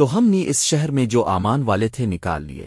تو ہم نے اس شہر میں جو آمان والے تھے نکال لیے۔